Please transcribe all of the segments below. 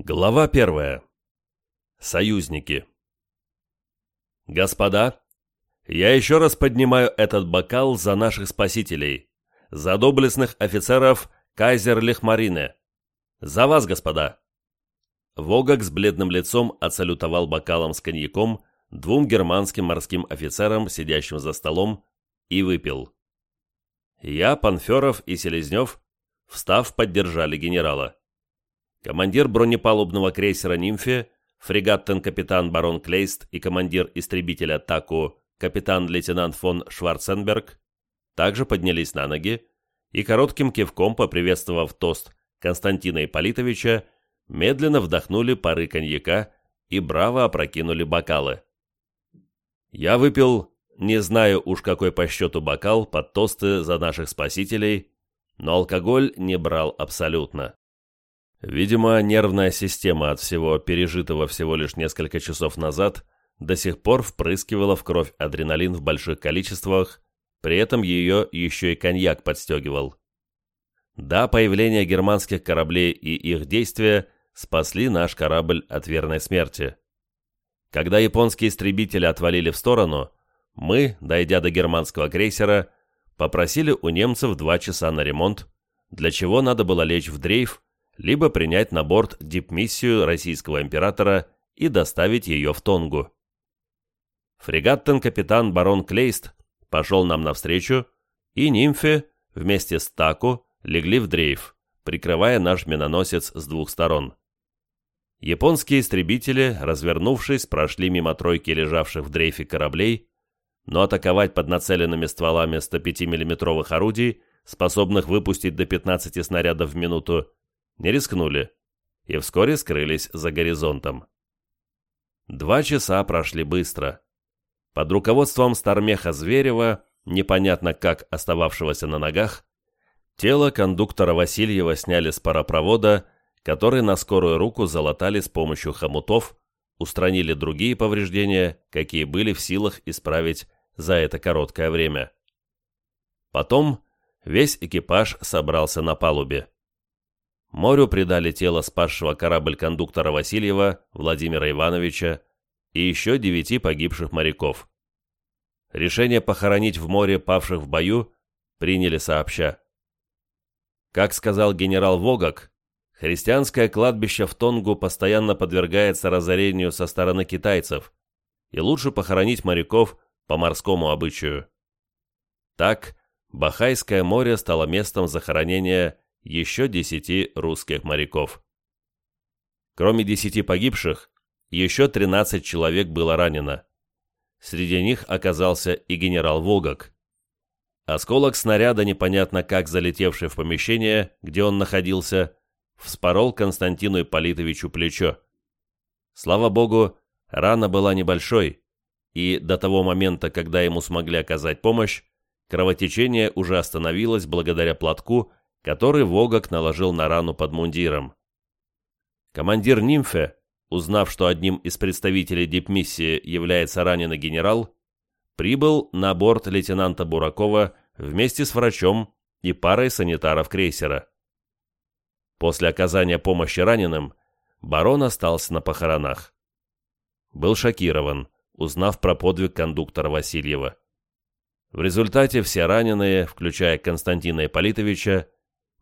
Глава первая. Союзники. Господа, я еще раз поднимаю этот бокал за наших спасителей, за доблестных офицеров Кайзер Лихмарине. За вас, господа. Вогак с бледным лицом отсалютовал бокалом с коньяком двум германским морским офицерам, сидящим за столом, и выпил. Я, Панферов и Селезнев, встав, поддержали генерала. Командир бронепалубного крейсера «Нимфе», фрегаттен-капитан барон Клейст и командир истребителя «Таку» капитан-лейтенант фон Шварценберг также поднялись на ноги и коротким кивком, поприветствовав тост Константина Ипполитовича, медленно вдохнули пары коньяка и браво опрокинули бокалы. Я выпил, не знаю уж какой по счету бокал, под тосты за наших спасителей, но алкоголь не брал абсолютно. Видимо, нервная система от всего пережитого всего лишь несколько часов назад до сих пор впрыскивала в кровь адреналин в больших количествах, при этом ее еще и коньяк подстегивал. Да, появление германских кораблей и их действия спасли наш корабль от верной смерти. Когда японские истребители отвалили в сторону, мы, дойдя до германского крейсера, попросили у немцев два часа на ремонт, для чего надо было лечь в дрейф либо принять на борт дипмиссию российского императора и доставить ее в Тонгу. Фрегаттен-капитан барон Клейст пошел нам навстречу, и нимфе вместе с Таку легли в дрейф, прикрывая наш миноносец с двух сторон. Японские истребители, развернувшись, прошли мимо тройки лежавших в дрейфе кораблей, но атаковать под нацеленными стволами 105 миллиметровых орудий, способных выпустить до 15 снарядов в минуту, не рискнули и вскоре скрылись за горизонтом. Два часа прошли быстро. Под руководством Стармеха Зверева, непонятно как остававшегося на ногах, тело кондуктора Васильева сняли с паропровода, который на скорую руку залатали с помощью хомутов, устранили другие повреждения, какие были в силах исправить за это короткое время. Потом весь экипаж собрался на палубе. Морю предали тело спасшего корабль кондуктора Васильева, Владимира Ивановича и еще девяти погибших моряков. Решение похоронить в море павших в бою приняли сообща. Как сказал генерал Вогак, христианское кладбище в Тонгу постоянно подвергается разорению со стороны китайцев, и лучше похоронить моряков по морскому обычаю. Так, Бахайское море стало местом захоронения еще десяти русских моряков. Кроме десяти погибших, еще 13 человек было ранено. Среди них оказался и генерал Волгок. Осколок снаряда, непонятно как залетевший в помещение, где он находился, вспорол Константину Ипполитовичу плечо. Слава богу, рана была небольшой, и до того момента, когда ему смогли оказать помощь, кровотечение уже остановилось благодаря платку, который Вогок наложил на рану под мундиром. Командир Нимфе, узнав, что одним из представителей дипмиссии является раненый генерал, прибыл на борт лейтенанта Буракова вместе с врачом и парой санитаров крейсера. После оказания помощи раненым, барон остался на похоронах. Был шокирован, узнав про подвиг кондуктора Васильева. В результате все раненые, включая Константина Ипполитовича,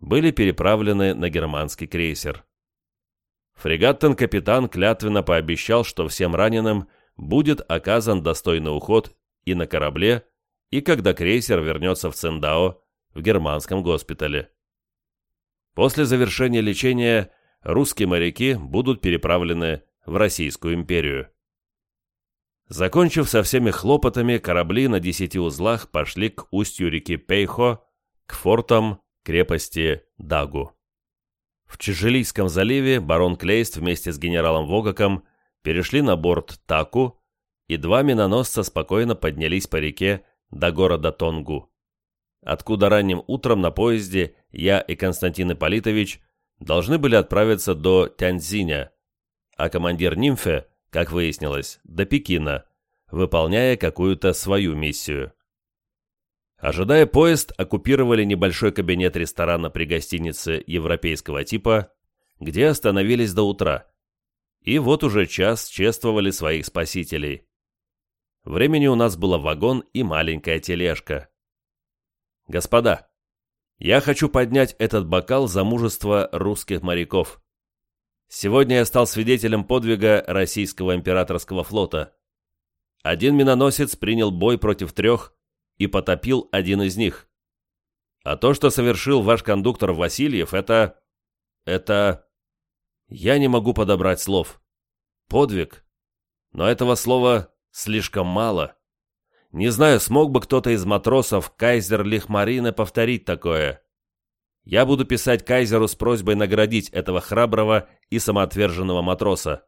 были переправлены на германский крейсер. Фрегаттен-капитан клятвенно пообещал, что всем раненым будет оказан достойный уход и на корабле, и когда крейсер вернется в Циндао, в германском госпитале. После завершения лечения русские моряки будут переправлены в Российскую империю. Закончив со всеми хлопотами, корабли на десяти узлах пошли к устью реки Пейхо, к фортам крепости Дагу. В Чижелийском заливе барон Клейст вместе с генералом Вогаком перешли на борт Таку, и два миноносца спокойно поднялись по реке до города Тонгу, откуда ранним утром на поезде я и Константин Ипполитович должны были отправиться до Тяньцзиня, а командир Нимфе, как выяснилось, до Пекина, выполняя какую-то свою миссию. Ожидая поезд, оккупировали небольшой кабинет ресторана при гостинице европейского типа, где остановились до утра. И вот уже час чествовали своих спасителей. Времени у нас было вагон и маленькая тележка. Господа, я хочу поднять этот бокал за мужество русских моряков. Сегодня я стал свидетелем подвига российского императорского флота. Один миноносец принял бой против трех и потопил один из них. А то, что совершил ваш кондуктор Васильев, это... это... Я не могу подобрать слов. Подвиг. Но этого слова слишком мало. Не знаю, смог бы кто-то из матросов Кайзер Лихмарина повторить такое. Я буду писать Кайзеру с просьбой наградить этого храброго и самоотверженного матроса.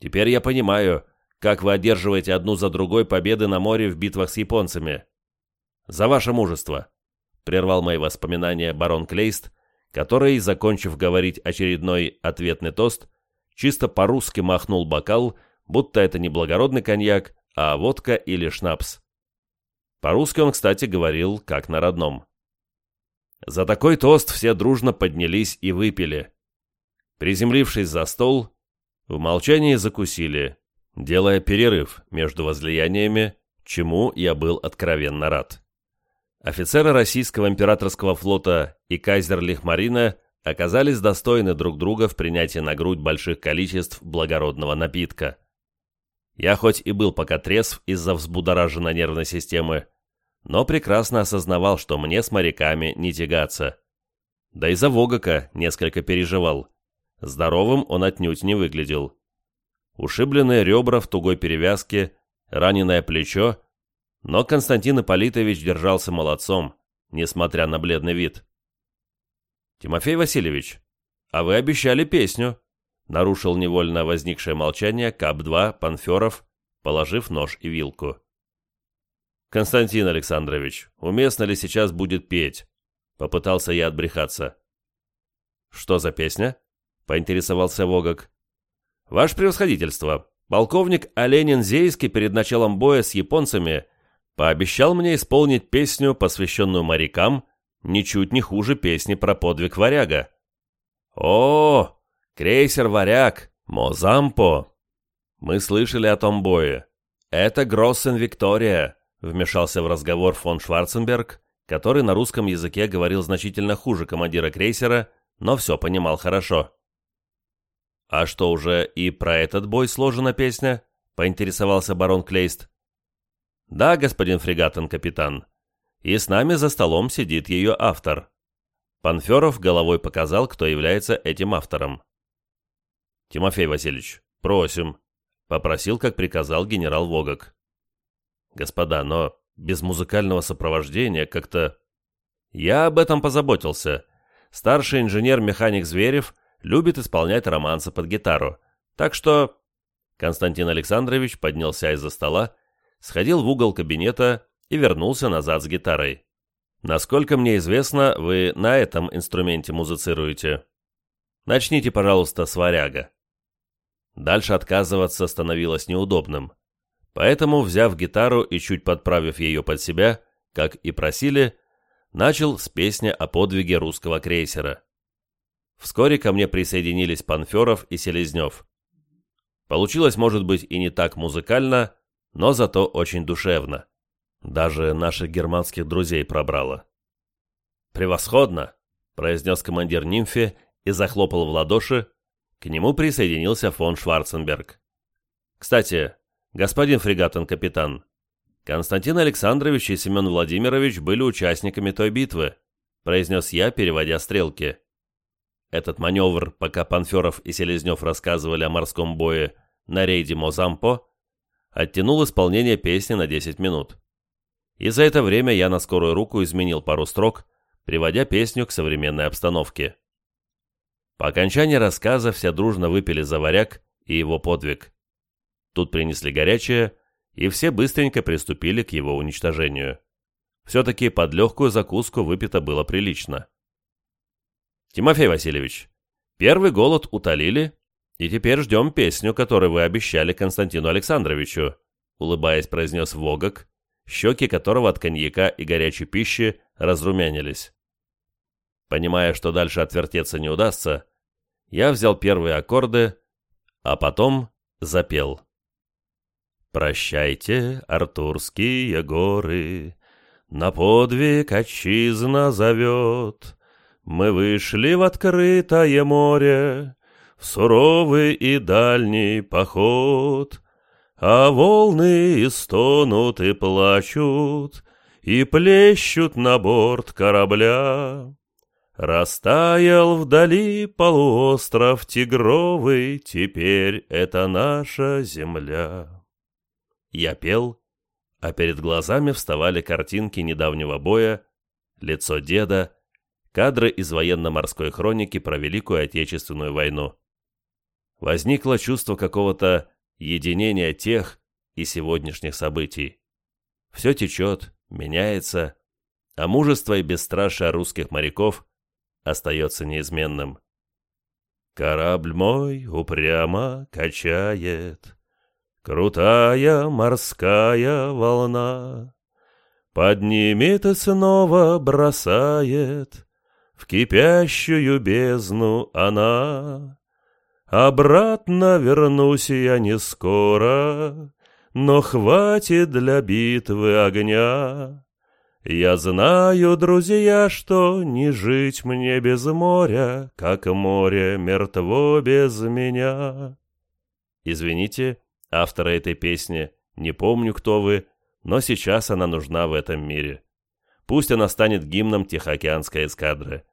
Теперь я понимаю, как вы одерживаете одну за другой победы на море в битвах с японцами. За ваше мужество!» — прервал мои воспоминания барон Клейст, который, закончив говорить очередной ответный тост, чисто по-русски махнул бокал, будто это не благородный коньяк, а водка или шнапс. По-русски он, кстати, говорил как на родном. За такой тост все дружно поднялись и выпили. Приземлившись за стол, в молчании закусили, делая перерыв между возлияниями, чему я был откровенно рад. Офицеры российского императорского флота и кайзер Лихмарина оказались достойны друг друга в принятии на грудь больших количеств благородного напитка. Я хоть и был пока трезв из-за взбудораженной нервной системы, но прекрасно осознавал, что мне с моряками не тягаться. Да и за Вогака несколько переживал. Здоровым он отнюдь не выглядел. Ушибленные ребра в тугой перевязке, раненое плечо но Константин Ипполитович держался молодцом, несмотря на бледный вид. «Тимофей Васильевич, а вы обещали песню», — нарушил невольно возникшее молчание КАП-2 Панферов, положив нож и вилку. «Константин Александрович, уместно ли сейчас будет петь?» — попытался я отбрехаться. «Что за песня?» — поинтересовался Вогок. «Ваше превосходительство, полковник Оленин Зейский перед началом боя с японцами пообещал мне исполнить песню, посвященную морякам, ничуть не хуже песни про подвиг варяга. О, крейсер «Варяг», Мозампо. Мы слышали о том бое. Это Гроссен Виктория, вмешался в разговор фон Шварценберг, который на русском языке говорил значительно хуже командира крейсера, но все понимал хорошо. «А что, уже и про этот бой сложена песня?» — поинтересовался барон Клейст. «Да, господин фрегатен капитан. И с нами за столом сидит ее автор». Панферов головой показал, кто является этим автором. «Тимофей Васильевич, просим», — попросил, как приказал генерал Вогок. «Господа, но без музыкального сопровождения как-то...» «Я об этом позаботился. Старший инженер-механик Зверев любит исполнять романсы под гитару. Так что...» Константин Александрович поднялся из-за стола сходил в угол кабинета и вернулся назад с гитарой. Насколько мне известно, вы на этом инструменте музицируете. Начните, пожалуйста, с варяга. Дальше отказываться становилось неудобным. Поэтому, взяв гитару и чуть подправив ее под себя, как и просили, начал с песни о подвиге русского крейсера. Вскоре ко мне присоединились Панферов и Селезнев. Получилось, может быть, и не так музыкально, но зато очень душевно. Даже наших германских друзей пробрало. «Превосходно!» – произнес командир нимфе и захлопал в ладоши. К нему присоединился фон Шварценберг. «Кстати, господин фрегатен-капитан, Константин Александрович и Семен Владимирович были участниками той битвы», – произнес я, переводя стрелки. Этот маневр, пока Панферов и Селезнев рассказывали о морском бое на рейде Мозампо, оттянул исполнение песни на 10 минут. И за это время я на скорую руку изменил пару строк, приводя песню к современной обстановке. По окончании рассказа все дружно выпили за варяг и его подвиг. Тут принесли горячее, и все быстренько приступили к его уничтожению. Все-таки под легкую закуску выпито было прилично. Тимофей Васильевич, первый голод утолили, и теперь ждем песню, которую вы обещали Константину Александровичу», улыбаясь, произнес Вогок, щеки которого от коньяка и горячей пищи разрумянились. Понимая, что дальше отвертеться не удастся, Я взял первые аккорды, а потом запел. «Прощайте, Артурские горы, на подвиг отчизна зовет. Мы вышли в открытое море, в суровый и дальний поход, а волны стонут и плачут, и плещут на борт корабля. Растаял вдали полуостров Тигровый, теперь это наша земля. Я пел, а перед глазами вставали картинки недавнего боя, лицо деда, кадры из военно-морской хроники про Великую Отечественную войну. Возникло чувство какого-то единения тех и сегодняшних событий. Все течет, меняется, а мужество и бесстрашие русских моряков остается неизменным. Корабль мой упрямо качает Крутая морская волна Поднимет и снова бросает В кипящую бездну она. Обратно вернусь я не скоро, Но хватит для битвы огня. Я знаю, друзья, что не жить мне без моря, Как море мертво без меня. Извините, автора этой песни, не помню, кто вы, но сейчас она нужна в этом мире. Пусть она станет гимном Тихоокеанской эскадры.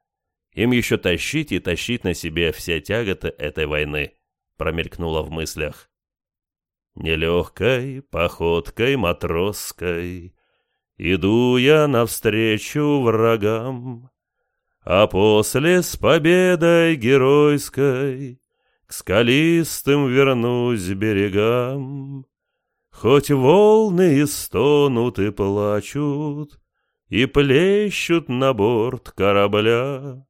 Им еще тащить и тащить на себе все тяготы этой войны, промелькнуло в мыслях. Нелегкой походкой матросской Иду я навстречу врагам, А после с победой геройской к скалистым вернусь берегам. Хоть волны и стонут и плачут, И плещут на борт корабля,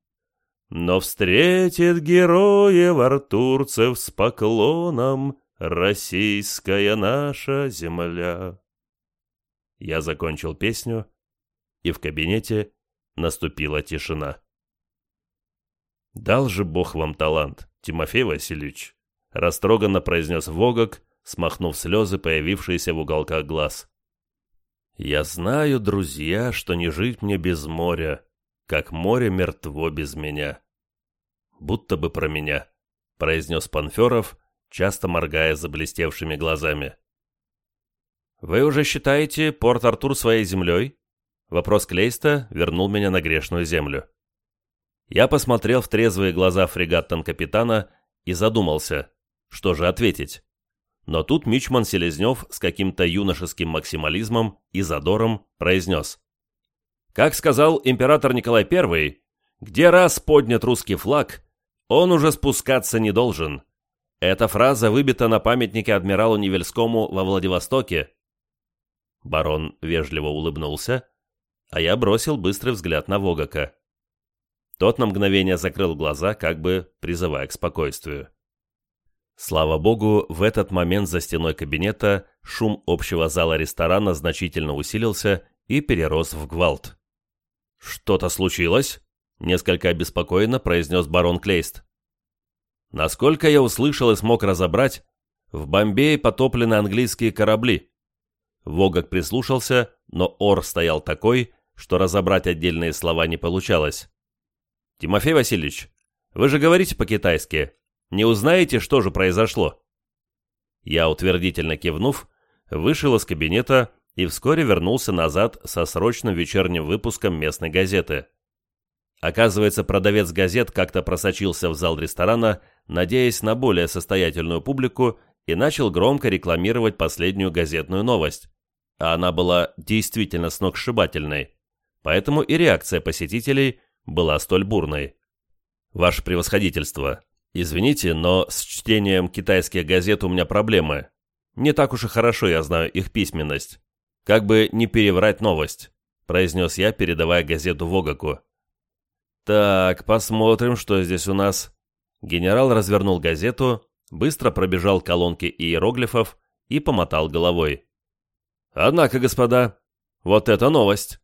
Но встретит героев артурцев с поклоном Российская наша земля. Я закончил песню, и в кабинете наступила тишина. «Дал же Бог вам талант!» Тимофей Васильевич», — растроганно произнес Вогок, смахнув слезы, появившиеся в уголках глаз. «Я знаю, друзья, что не жить мне без моря, как море мертво без меня». «Будто бы про меня», — произнес Панферов, часто моргая заблестевшими глазами. «Вы уже считаете Порт-Артур своей землей?» Вопрос Клейста вернул меня на грешную землю. Я посмотрел в трезвые глаза фрегат-танкапитана и задумался, что же ответить. Но тут Мичман Селезнев с каким-то юношеским максимализмом и задором произнес. Как сказал император Николай I, где раз поднят русский флаг, он уже спускаться не должен. Эта фраза выбита на памятнике адмиралу Невельскому во Владивостоке. Барон вежливо улыбнулся, а я бросил быстрый взгляд на Вогака. Тот на мгновение закрыл глаза, как бы призывая к спокойствию. Слава богу, в этот момент за стеной кабинета шум общего зала ресторана значительно усилился и перерос в гвалт. «Что-то случилось?» — несколько обеспокоенно произнес барон Клейст. «Насколько я услышал и смог разобрать, в Бомбее потоплены английские корабли». Вогок прислушался, но ор стоял такой, что разобрать отдельные слова не получалось. «Тимофей Васильевич, вы же говорите по-китайски. Не узнаете, что же произошло?» Я, утвердительно кивнув, вышел из кабинета и вскоре вернулся назад со срочным вечерним выпуском местной газеты. Оказывается, продавец газет как-то просочился в зал ресторана, надеясь на более состоятельную публику, и начал громко рекламировать последнюю газетную новость. А она была действительно сногсшибательной. Поэтому и реакция посетителей была столь бурной. Ваше превосходительство, извините, но с чтением китайских газет у меня проблемы. Не так уж и хорошо я знаю их письменность. Как бы не переврать новость, произнес я, передавая газету Вогаку. Так, посмотрим, что здесь у нас. Генерал развернул газету, быстро пробежал колонки иероглифов и помотал головой. Однако, господа, вот это новость.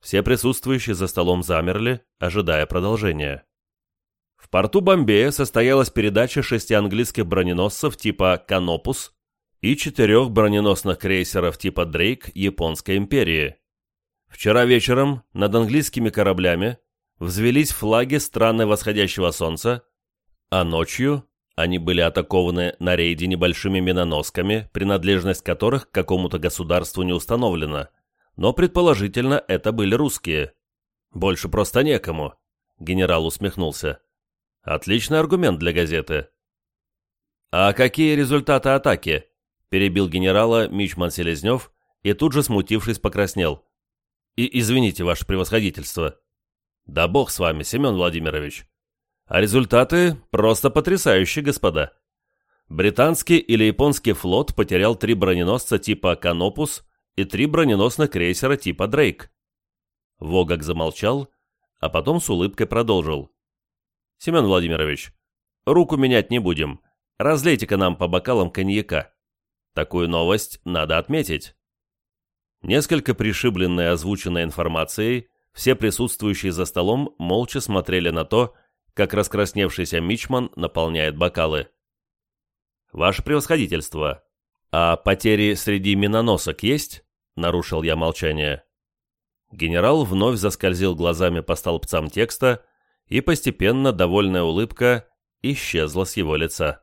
Все присутствующие за столом замерли, ожидая продолжения. В порту Бомбея состоялась передача шести английских броненосцев типа «Канопус» и четырех броненосных крейсеров типа «Дрейк» Японской империи. Вчера вечером над английскими кораблями взвелись флаги страны восходящего солнца, а ночью они были атакованы на рейде небольшими миноносками, принадлежность которых к какому-то государству не установлена, но предположительно это были русские. Больше просто некому, генерал усмехнулся. Отличный аргумент для газеты. А какие результаты атаки? перебил генерала Мичман Селезнев и тут же, смутившись, покраснел. И извините, ваше превосходительство. Да бог с вами, Семен Владимирович. А результаты просто потрясающие, господа. Британский или японский флот потерял три броненосца типа «Канопус» и три броненосных крейсера типа «Дрейк». Вогак замолчал, а потом с улыбкой продолжил. «Семен Владимирович, руку менять не будем. Разлейте-ка нам по бокалам коньяка. Такую новость надо отметить». Несколько пришибленные озвученной информацией, все присутствующие за столом молча смотрели на то, как раскрасневшийся мичман наполняет бокалы. «Ваше превосходительство, а потери среди миноносок есть?» — нарушил я молчание. Генерал вновь заскользил глазами по столбцам текста, и постепенно довольная улыбка исчезла с его лица.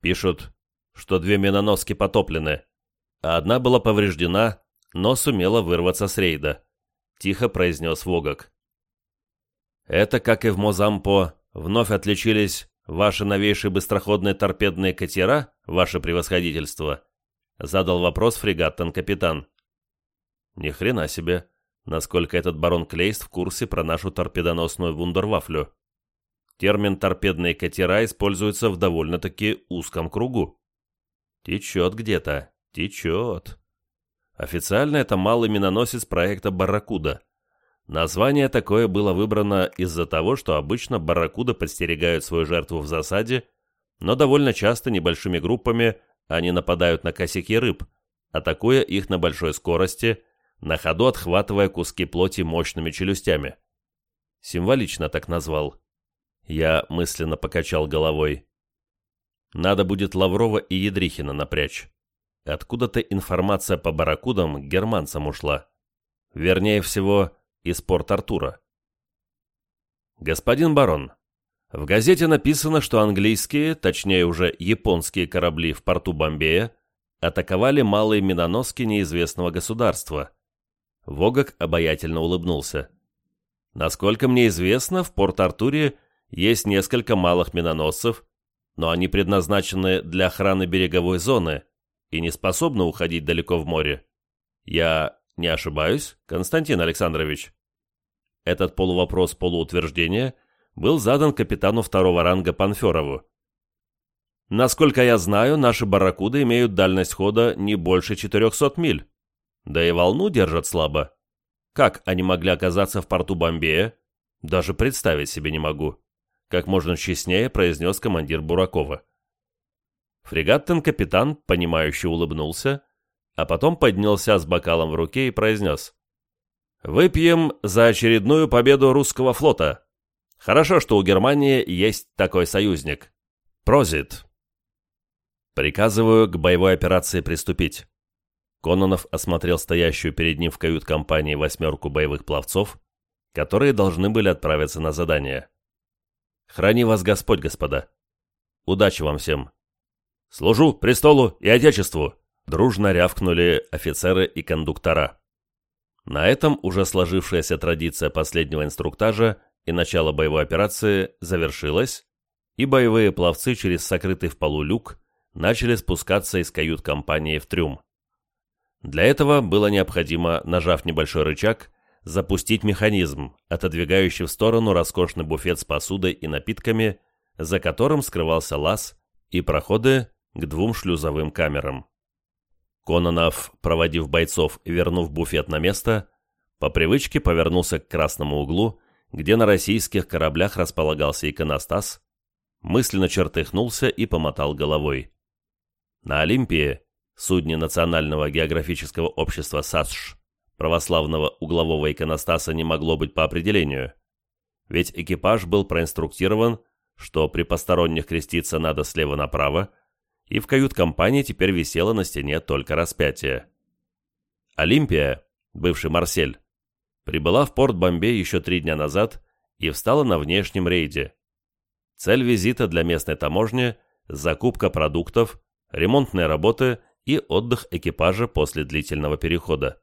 Пишут, что две миноноски потоплены, а одна была повреждена, но сумела вырваться с рейда», — тихо произнес Вогак. «Это, как и в Мозампо, вновь отличились ваши новейшие быстроходные торпедные катера, ваше превосходительство?» — задал вопрос фрегаттон-капитан. «Ни хрена себе, насколько этот барон Клейст в курсе про нашу торпедоносную вундервафлю. Термин «торпедные катера» используется в довольно-таки узком кругу. Течет где-то, Течет. Официально это малый миноносец проекта «Барракуда». Название такое было выбрано из-за того, что обычно барракуда подстерегают свою жертву в засаде, но довольно часто небольшими группами они нападают на косяки рыб, атакуя их на большой скорости, на ходу отхватывая куски плоти мощными челюстями. Символично так назвал. Я мысленно покачал головой. Надо будет Лаврова и Едрихина напрячь. Откуда-то информация по барракудам германцам ушла. Вернее всего, из Порт-Артура. Господин барон, в газете написано, что английские, точнее уже японские корабли в порту Бомбея атаковали малые миноноски неизвестного государства. Вогак обаятельно улыбнулся. Насколько мне известно, в Порт-Артуре есть несколько малых миноносцев, но они предназначены для охраны береговой зоны, и не способна уходить далеко в море. Я не ошибаюсь, Константин Александрович?» Этот полувопрос-полуутверждение был задан капитану второго ранга Панферову. «Насколько я знаю, наши барракуды имеют дальность хода не больше 400 миль. Да и волну держат слабо. Как они могли оказаться в порту Бомбея? Даже представить себе не могу», как можно честнее произнес командир Буракова. Фрегаттен-капитан, понимающе улыбнулся, а потом поднялся с бокалом в руке и произнес. «Выпьем за очередную победу русского флота. Хорошо, что у Германии есть такой союзник. Прозит!» «Приказываю к боевой операции приступить». Кононов осмотрел стоящую перед ним в кают-компании восьмерку боевых пловцов, которые должны были отправиться на задание. «Храни вас Господь, господа! Удачи вам всем!» «Служу престолу и отечеству!» Дружно рявкнули офицеры и кондуктора. На этом уже сложившаяся традиция последнего инструктажа и начала боевой операции завершилась, и боевые пловцы через сокрытый в полу люк начали спускаться из кают-компании в трюм. Для этого было необходимо, нажав небольшой рычаг, запустить механизм, отодвигающий в сторону роскошный буфет с посудой и напитками, за которым скрывался лаз и проходы к двум шлюзовым камерам. Кононов, проводив бойцов и вернув буфет на место, по привычке повернулся к красному углу, где на российских кораблях располагался иконостас, мысленно чертыхнулся и помотал головой. На Олимпии, судне Национального географического общества САСШ, православного углового иконостаса не могло быть по определению. ведь экипаж был проинструктирован, что при посторонних креститься надо слева направо, и в кают-компании теперь висело на стене только распятие. Олимпия, бывший Марсель, прибыла в порт Бомбей еще три дня назад и встала на внешнем рейде. Цель визита для местной таможни – закупка продуктов, ремонтные работы и отдых экипажа после длительного перехода.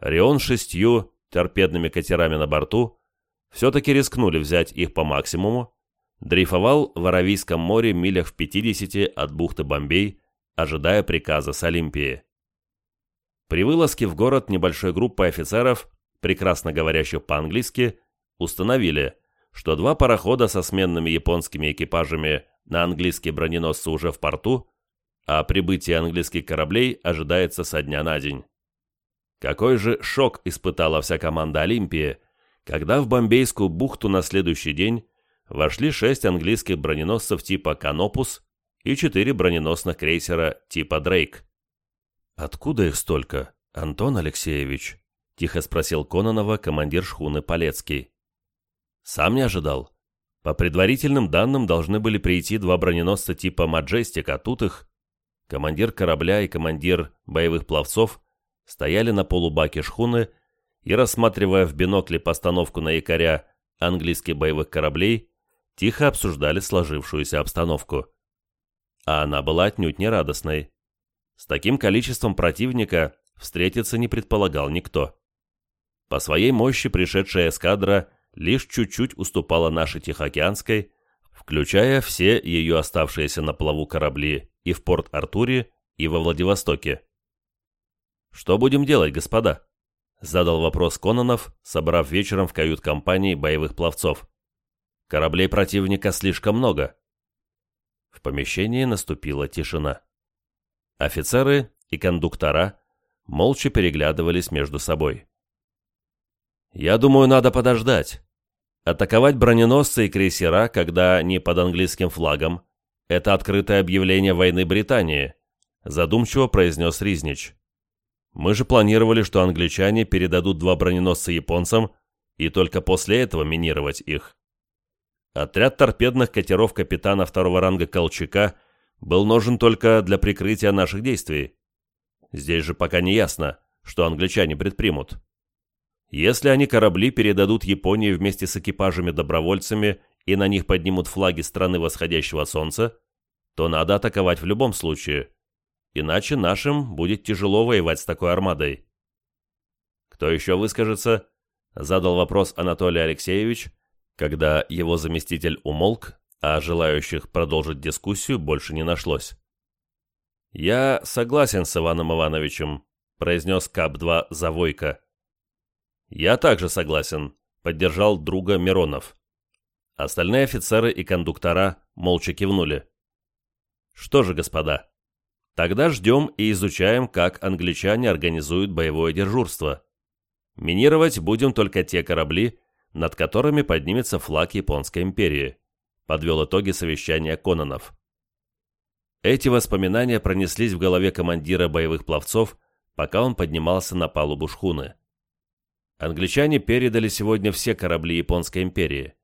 Рион шестью торпедными катерами на борту все-таки рискнули взять их по максимуму, дрейфовал в Аравийском море милях в 50 от бухты Бомбей, ожидая приказа с Олимпии. При вылазке в город небольшой группой офицеров, прекрасно говорящих по-английски, установили, что два парохода со сменными японскими экипажами на английские броненосцы уже в порту, а прибытие английских кораблей ожидается со дня на день. Какой же шок испытала вся команда Олимпии, когда в Бомбейскую бухту на следующий день вошли шесть английских броненосцев типа «Канопус» и четыре броненосных крейсера типа «Дрейк». «Откуда их столько, Антон Алексеевич?» — тихо спросил Кононова командир шхуны Полецкий. «Сам не ожидал. По предварительным данным должны были прийти два броненосца типа «Маджестик», а тут их...» Командир корабля и командир боевых пловцов стояли на полубаке шхуны и, рассматривая в бинокле постановку на якоря английских боевых кораблей, тихо обсуждали сложившуюся обстановку. А она была отнюдь не радостной. С таким количеством противника встретиться не предполагал никто. По своей мощи пришедшая эскадра лишь чуть-чуть уступала нашей Тихоокеанской, включая все ее оставшиеся на плаву корабли и в Порт-Артуре, и во Владивостоке. «Что будем делать, господа?» — задал вопрос Кононов, собрав вечером в кают-компании боевых пловцов. «Кораблей противника слишком много». В помещении наступила тишина. Офицеры и кондуктора молча переглядывались между собой. «Я думаю, надо подождать. Атаковать броненосцы и крейсера, когда они под английским флагом, это открытое объявление войны Британии», задумчиво произнес Riznich. «Мы же планировали, что англичане передадут два броненосца японцам и только после этого минировать их». Отряд торпедных катеров капитана второго ранга Колчака – был нужен только для прикрытия наших действий. Здесь же пока не ясно, что англичане предпримут. Если они корабли передадут Японии вместе с экипажами-добровольцами и на них поднимут флаги страны восходящего солнца, то надо атаковать в любом случае, иначе нашим будет тяжело воевать с такой армадой. Кто еще выскажется? Задал вопрос Анатолий Алексеевич, когда его заместитель умолк а желающих продолжить дискуссию больше не нашлось. «Я согласен с Иваном Ивановичем», — произнес КАП-2 Завойко. «Я также согласен», — поддержал друга Миронов. Остальные офицеры и кондуктора молча кивнули. «Что же, господа, тогда ждем и изучаем, как англичане организуют боевое дежурство. Минировать будем только те корабли, над которыми поднимется флаг Японской империи подвел итоги совещания Кононов. Эти воспоминания пронеслись в голове командира боевых пловцов, пока он поднимался на палубу шхуны. Англичане передали сегодня все корабли Японской империи.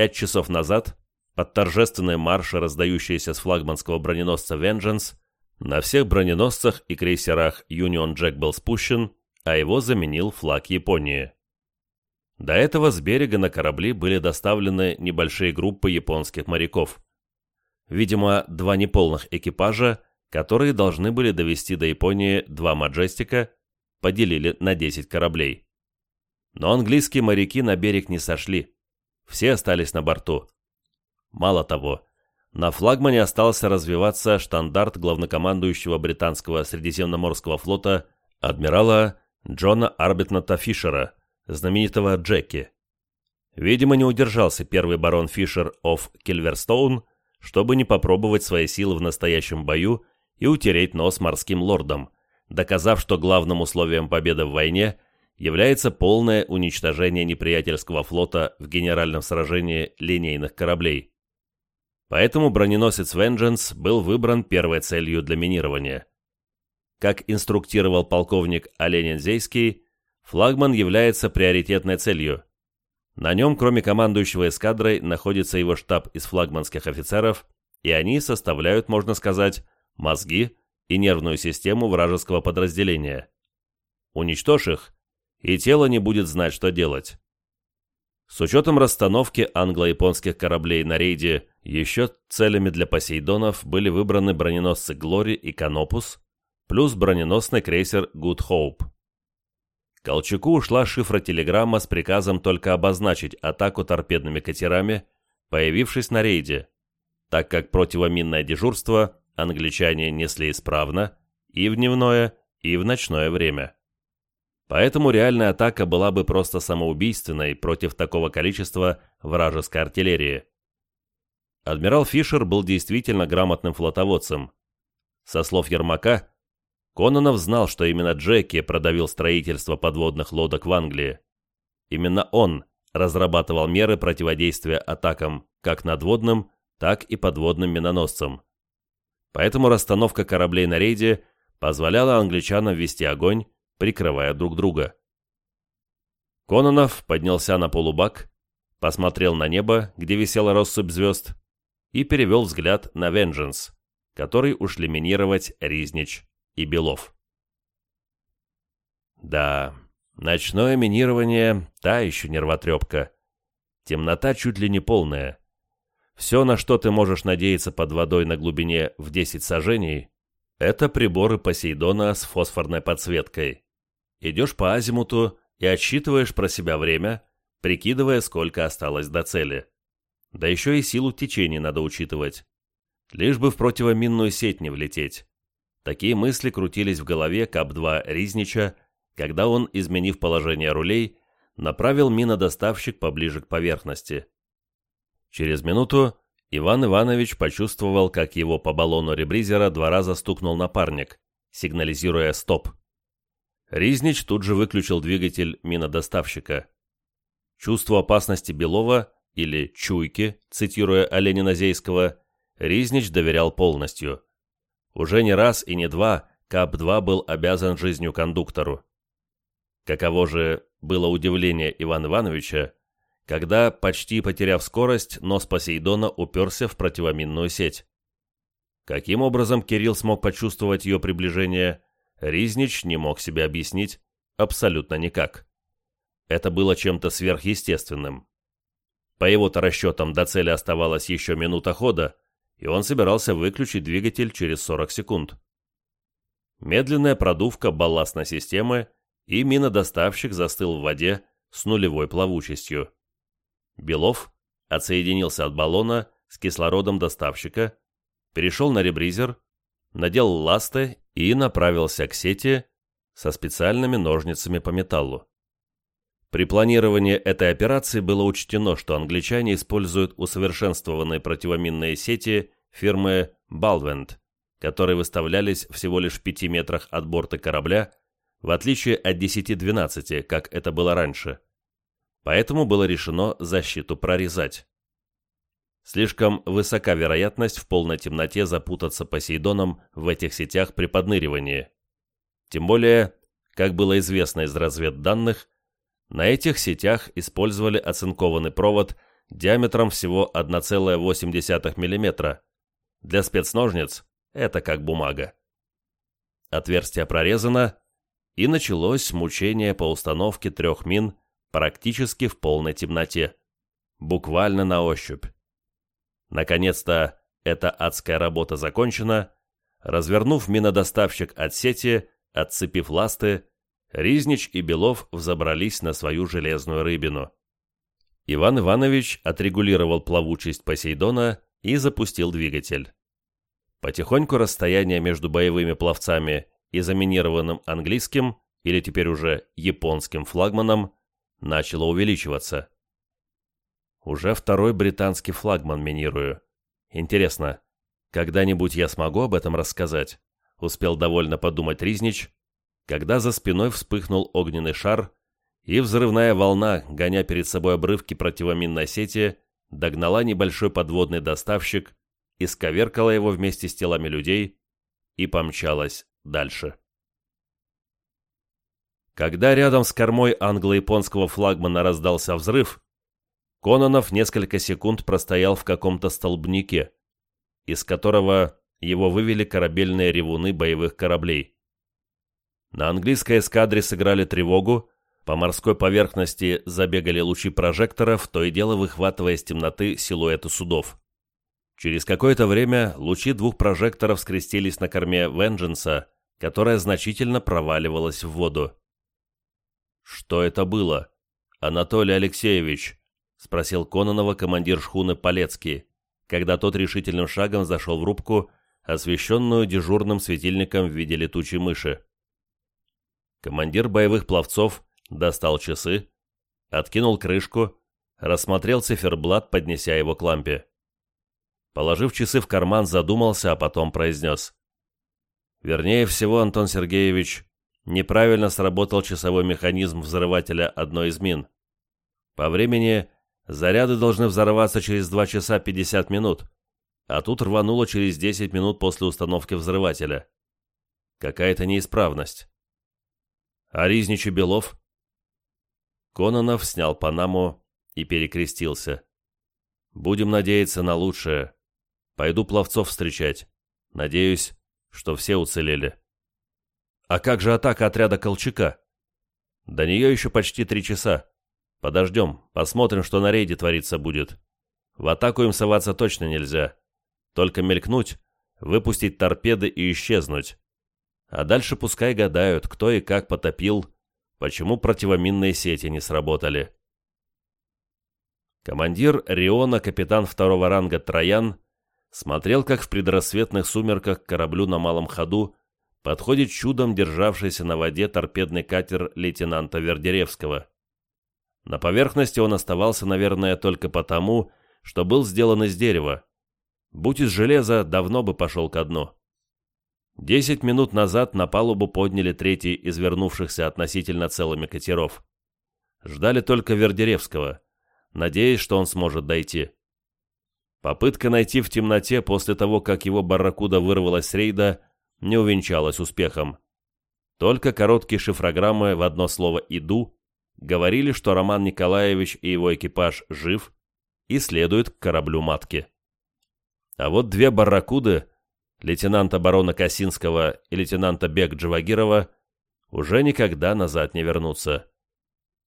Пять часов назад, под торжественные марши, раздающиеся с флагманского броненосца «Vengeance», на всех броненосцах и крейсерах «Юнион Джек» был спущен, а его заменил флаг Японии. До этого с берега на корабли были доставлены небольшие группы японских моряков. Видимо, два неполных экипажа, которые должны были довести до Японии два «Маджестика», поделили на 10 кораблей. Но английские моряки на берег не сошли. Все остались на борту. Мало того, на флагмане остался развиваться штандарт главнокомандующего британского Средиземноморского флота адмирала Джона Арбитната Фишера – знаменитого Джеки. Видимо, не удержался первый барон Фишер оф Кильверстоун, чтобы не попробовать свои силы в настоящем бою и утереть нос морским лордам, доказав, что главным условием победы в войне является полное уничтожение неприятельского флота в генеральном сражении линейных кораблей. Поэтому броненосец Vengeance был выбран первой целью для минирования. Как инструктировал полковник Оленин Зейский, флагман является приоритетной целью. На нем, кроме командующего эскадрой, находится его штаб из флагманских офицеров, и они составляют, можно сказать, мозги и нервную систему вражеского подразделения. Уничтожь их, и тело не будет знать, что делать. С учетом расстановки англо-японских кораблей на рейде, еще целями для Посейдонов были выбраны броненосцы «Глори» и «Канопус», плюс броненосный крейсер «Гуд Хоуп». Колчаку ушла шифротелеграмма с приказом только обозначить атаку торпедными катерами, появившись на рейде, так как противоминное дежурство англичане несли исправно и в дневное, и в ночное время. Поэтому реальная атака была бы просто самоубийственной против такого количества вражеской артиллерии. Адмирал Фишер был действительно грамотным флотоводцем. Со слов Ермака, Кононов знал, что именно Джеки продавил строительство подводных лодок в Англии. Именно он разрабатывал меры противодействия атакам как надводным, так и подводным миноносцам. Поэтому расстановка кораблей на рейде позволяла англичанам вести огонь, прикрывая друг друга. Кононов поднялся на полубак, посмотрел на небо, где висела россыпь звезд, и перевел взгляд на Венженс, который ушли минировать Riznich и Белов. Да, ночное минирование – та еще нервотрепка. Темнота чуть ли не полная. Все, на что ты можешь надеяться под водой на глубине в 10 сажений, это приборы Посейдона с фосфорной подсветкой. Идешь по азимуту и отсчитываешь про себя время, прикидывая, сколько осталось до цели. Да еще и силу течения надо учитывать. Лишь бы в противоминную сеть не влететь. Такие мысли крутились в голове КАП-2 Ризнича, когда он, изменив положение рулей, направил минодоставщик поближе к поверхности. Через минуту Иван Иванович почувствовал, как его по баллону ребризера два раза стукнул напарник, сигнализируя «стоп». Ризнич тут же выключил двигатель минодоставщика. Чувство опасности Белова, или «чуйки», цитируя Оленина Зейского, Ризнич доверял полностью – уже не раз и не два КАП-2 был обязан жизнью кондуктору. Каково же было удивление Ивана Ивановича, когда, почти потеряв скорость, нос Посейдона уперся в противоминную сеть. Каким образом Кирилл смог почувствовать ее приближение, Ризнич не мог себе объяснить абсолютно никак. Это было чем-то сверхъестественным. По его-то расчетам до цели оставалось еще минута хода, и он собирался выключить двигатель через 40 секунд. Медленная продувка балластной системы, и минодоставщик застыл в воде с нулевой плавучестью. Белов отсоединился от баллона с кислородом доставщика, перешел на ребризер, надел ласты и направился к сети со специальными ножницами по металлу. При планировании этой операции было учтено, что англичане используют усовершенствованные противоминные сети фирмы «Балвент», которые выставлялись всего лишь в пяти метрах от борта корабля, в отличие от 10-12, как это было раньше. Поэтому было решено защиту прорезать. Слишком высока вероятность в полной темноте запутаться Посейдоном в этих сетях при подныривании. Тем более, как было известно из разведданных, на этих сетях использовали оцинкованный провод диаметром всего 1,8 мм. Для спецножниц это как бумага. Отверстие прорезано, и началось мучение по установке трех мин практически в полной темноте, буквально на ощупь. Наконец-то эта адская работа закончена, развернув минодоставщик от сети, отцепив ласты, Ризнич и Белов взобрались на свою железную рыбину. Иван Иванович отрегулировал плавучесть Посейдона и запустил двигатель. Потихоньку расстояние между боевыми пловцами и заминированным английским, или теперь уже японским флагманом, начало увеличиваться. Уже второй британский флагман минирую. Интересно, когда-нибудь я смогу об этом рассказать? Успел довольно подумать Ризнич, когда за спиной вспыхнул огненный шар, и взрывная волна, гоня перед собой обрывки противоминной сети, догнала небольшой подводный доставщик, исковеркала его вместе с телами людей и помчалась дальше. Когда рядом с кормой англо-японского флагмана раздался взрыв, Кононов несколько секунд простоял в каком-то столбнике, из которого его вывели корабельные ревуны боевых кораблей. На английской эскадре сыграли тревогу, по морской поверхности забегали лучи прожекторов, то и дело выхватывая из темноты силуэты судов. Через какое-то время лучи двух прожекторов скрестились на корме Вендженса, которая значительно проваливалась в воду. «Что это было, Анатолий Алексеевич?» — спросил Кононова командир шхуны Полецкий, когда тот решительным шагом зашел в рубку, освещенную дежурным светильником в виде летучей мыши. Командир боевых пловцов достал часы, откинул крышку, рассмотрел циферблат, поднеся его к лампе. Положив часы в карман, задумался, а потом произнес. «Вернее всего, Антон Сергеевич, неправильно сработал часовой механизм взрывателя одной из мин. По времени заряды должны взорваться через 2 часа 50 минут, а тут рвануло через 10 минут после установки взрывателя. Какая-то неисправность. А Ризнич и Белов? Кононов снял Панаму и перекрестился. Будем надеяться на лучшее. Пойду пловцов встречать. Надеюсь, что все уцелели. А как же атака отряда Колчака? До нее еще почти три часа. Подождем, посмотрим, что на рейде твориться будет. В атаку им соваться точно нельзя. Только мелькнуть, выпустить торпеды и исчезнуть. А дальше пускай гадают, кто и как потопил, почему противоминные сети не сработали. Командир Риона, капитан второго ранга Троян, смотрел, как в предрассветных сумерках к кораблю на малом ходу подходит чудом державшийся на воде торпедный катер лейтенанта Вердеревского. На поверхности он оставался, наверное, только потому, что был сделан из дерева. Будь из железа, давно бы пошел ко дну. Десять минут назад на палубу подняли третий из вернувшихся относительно целыми катеров. Ждали только Вердеревского, надеясь, что он сможет дойти. Попытка найти в темноте после того, как его барракуда вырвалась с рейда, не увенчалась успехом. Только короткие шифрограммы в одно слово «иду» говорили, что Роман Николаевич и его экипаж жив и следует к кораблю матки. А вот две барракуды, лейтенанта барона Косинского и лейтенанта Бек Джавагирова, уже никогда назад не вернутся.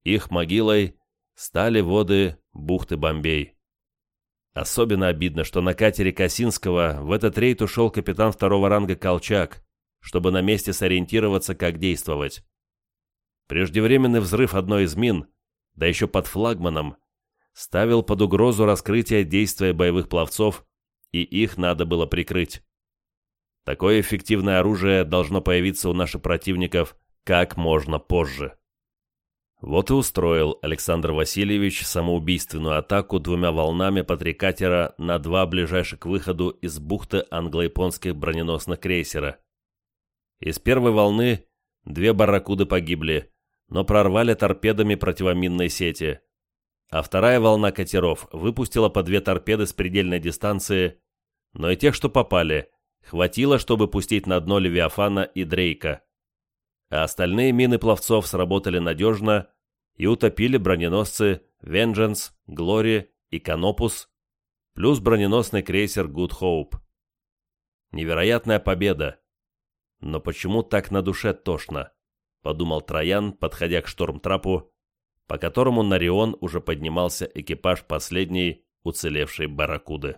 Их могилой стали воды бухты Бомбей. Особенно обидно, что на катере Косинского в этот рейд ушел капитан второго ранга Колчак, чтобы на месте сориентироваться, как действовать. Преждевременный взрыв одной из мин, да еще под флагманом, ставил под угрозу раскрытие действия боевых пловцов и их надо было прикрыть. Такое эффективное оружие должно появиться у наших противников как можно позже. Вот и устроил Александр Васильевич самоубийственную атаку двумя волнами по три катера на два ближайших к выходу из бухты англо-японских броненосных крейсера. Из первой волны две барракуды погибли, но прорвали торпедами противоминной сети, а вторая волна катеров выпустила по две торпеды с предельной дистанции но и тех, что попали, хватило, чтобы пустить на дно Левиафана и Дрейка. А остальные мины пловцов сработали надежно и утопили броненосцы Vengeance, Glory и Canopus, плюс броненосный крейсер Good Hope. Невероятная победа. Но почему так на душе тошно? Подумал Троян, подходя к штормтрапу, по которому на Рион уже поднимался экипаж последней уцелевшей барракуды.